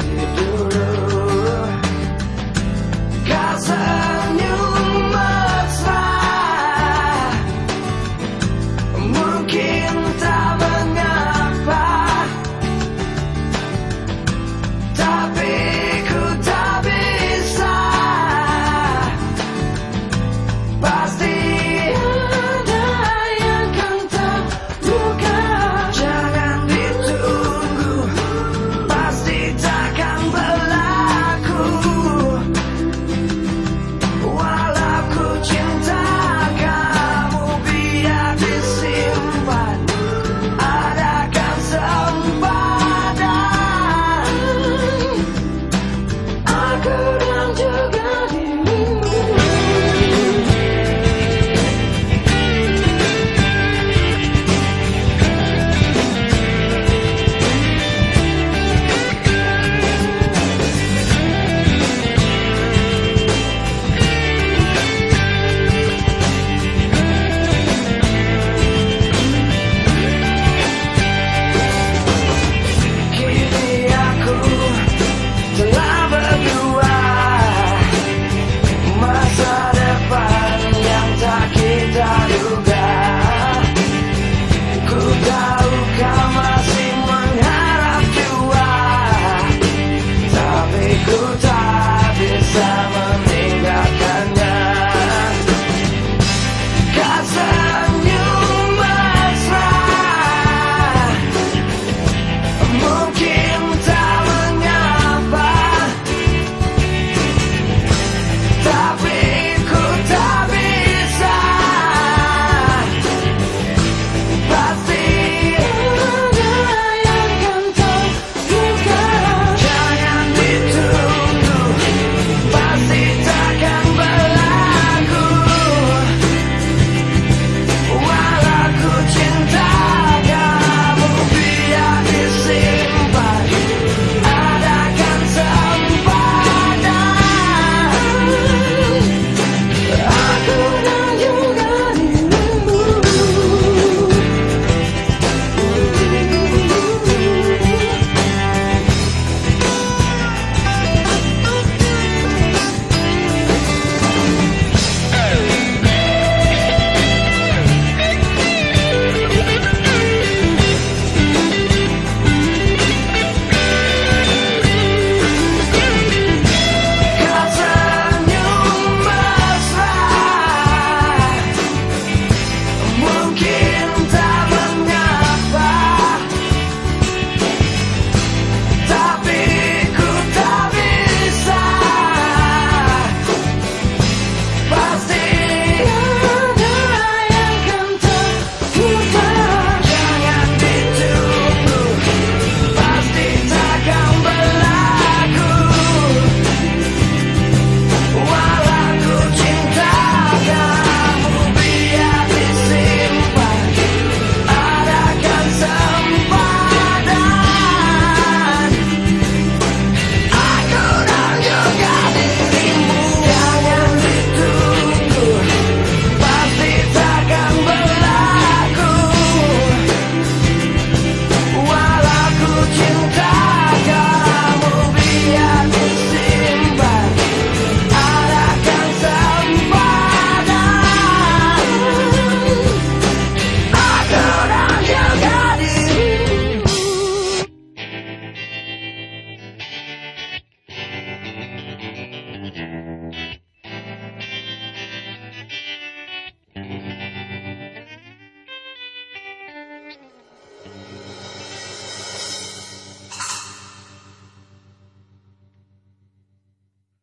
tidak